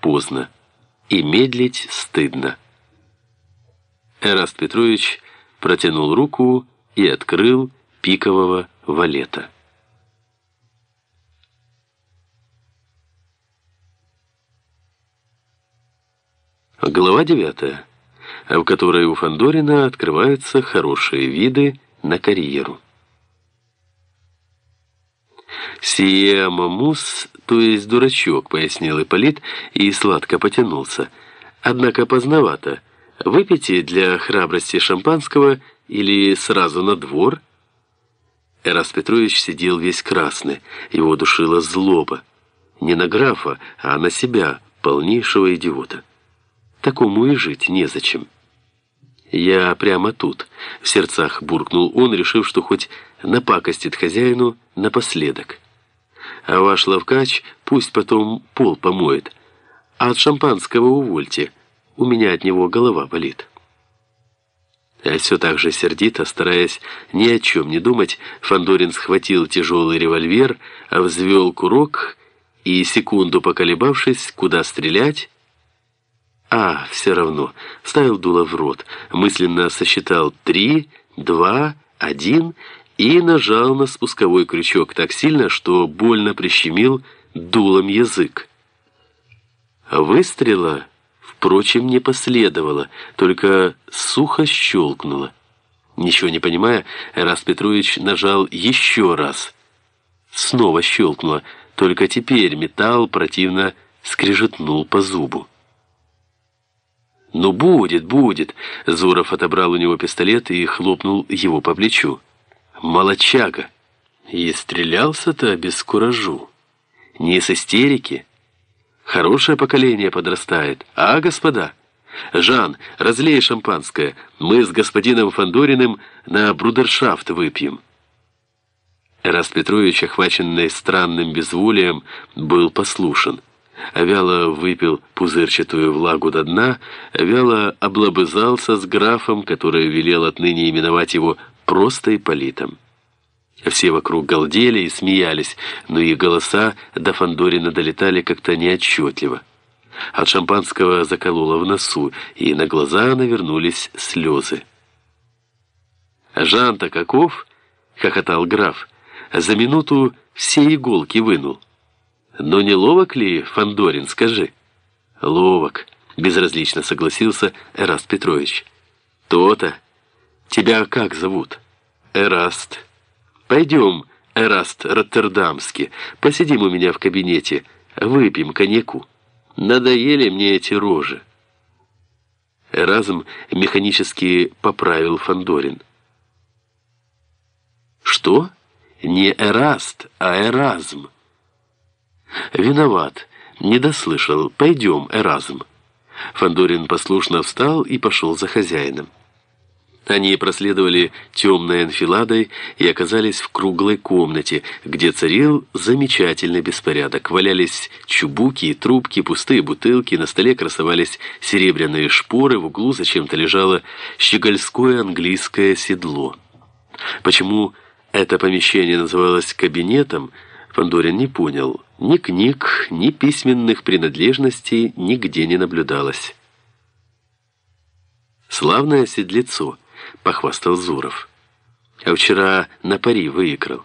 поздно, и медлить стыдно. Эраст Петрович протянул руку и открыл пикового валета. Глава девятая, в которой у Фандорина открываются хорошие виды на карьеру. «Сие мамус, то есть дурачок», — пояснил Ипполит и сладко потянулся. «Однако поздновато. Выпейте для храбрости шампанского или сразу на двор?» Эраст Петрович сидел весь красный, его душила злоба. Не на графа, а на себя, полнейшего идиота. Такому и жить незачем. «Я прямо тут», — в сердцах буркнул он, решив, что хоть напакостит хозяину напоследок. «А ваш лавкач пусть потом пол помоет, а от шампанского увольте, у меня от него голова болит». А все так же сердито, стараясь ни о чем не думать, Фандорин схватил тяжелый револьвер, взвел курок и, секунду поколебавшись, куда стрелять, а, все равно. Ставил дуло в рот, мысленно сосчитал. Три, два, один и нажал на спусковой крючок так сильно, что больно прищемил дулом язык. Выстрела, впрочем, не последовало, только сухо щелкнуло. Ничего не понимая, Эраст Петрович нажал еще раз. Снова щелкнуло, только теперь металл противно скрежетнул по зубу. «Ну, будет, будет!» Зуров отобрал у него пистолет и хлопнул его по плечу. «Молочага!» И стрелялся-то без куражу. Не с истерики. Хорошее поколение подрастает. А, господа? Жан, разлей шампанское. Мы с господином Фандориным на брудершафт выпьем. Раст Петрович, охваченный странным безволием, был послушен вяло выпил пузырчатую влагу до дна, вяло облобызался с графом, который велел отныне именовать его просто Ипполитом. Все вокруг галдели и смеялись, но их голоса до Фандорина долетали как-то неотчетливо. От шампанского закололо в носу, и на глаза навернулись слезы. «Жан-то каков?» — хохотал граф. «За минуту все иголки вынул». Но не ловок ли Фандорин, скажи? Ловок, безразлично согласился Эраст Петрович. То-то. Тебя как зовут? Эраст. Пойдем, Эраст Роттердамский, посидим у меня в кабинете, выпьем коньяку. Надоели мне эти рожи. Эразм механически поправил Фандорин. Что? Не Эраст, а Эразм. «Виноват. Не дослышал. Пойдем, Эразм». Фандорин послушно встал и пошел за хозяином. Они проследовали темной анфиладой и оказались в круглой комнате, где царил замечательный беспорядок. Валялись чубуки и трубки, пустые бутылки, на столе красовались серебряные шпоры, в углу зачем-то лежало щегольское английское седло. Почему это помещение называлось кабинетом, Фандорин не понял. Ни книг, ни письменных принадлежностей нигде не наблюдалось. «Славное седлецо», — похвастал Зуров. «А вчера на пари выиграл».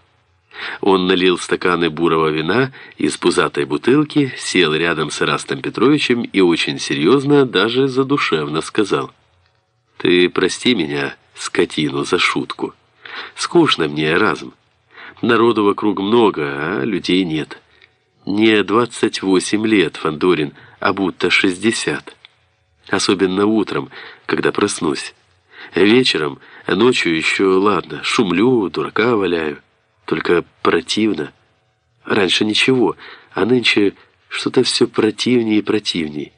Он налил стаканы бурого вина из пузатой бутылки, сел рядом с Ирастом Петровичем и очень серьезно, даже задушевно сказал. «Ты прости меня, скотину, за шутку. Скучно мне разум. Народу вокруг много, а людей нет». Не 28 лет, Фандорин, а будто 60. Особенно утром, когда проснусь. Вечером, ночью еще ладно, шумлю, дурака валяю. Только противно. Раньше ничего, а нынче что-то все противнее и противнее.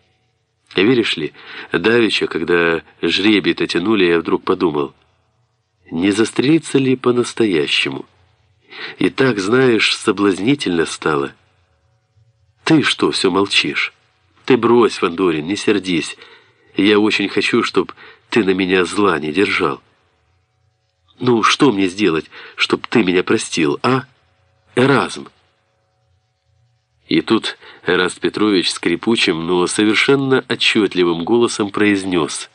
Веришь ли, давеча, когда жребий-то тянули, я вдруг подумал, не застрелиться ли по-настоящему? И так, знаешь, соблазнительно стало – «Ты что все молчишь? Ты брось, Фандорин, не сердись. Я очень хочу, чтобы ты на меня зла не держал. Ну, что мне сделать, чтобы ты меня простил, а? Эразм!» И тут Эраст Петрович скрипучим, но совершенно отчетливым голосом произнес